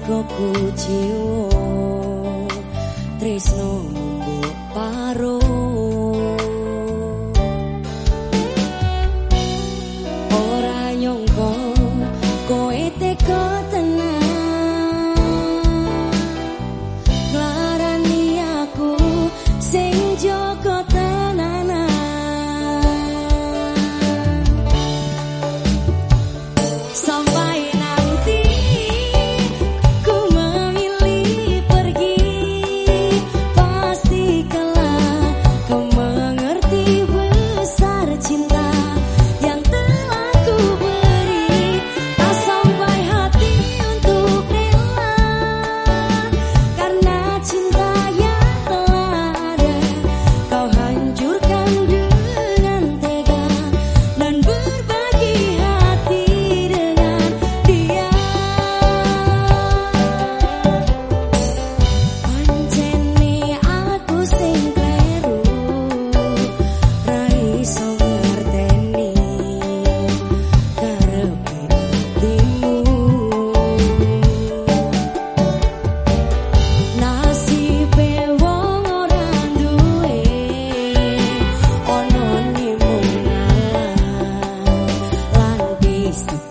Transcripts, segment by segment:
mergo kuciwo Trisno mumbu paro. Peace.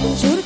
Juro